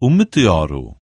umytyioru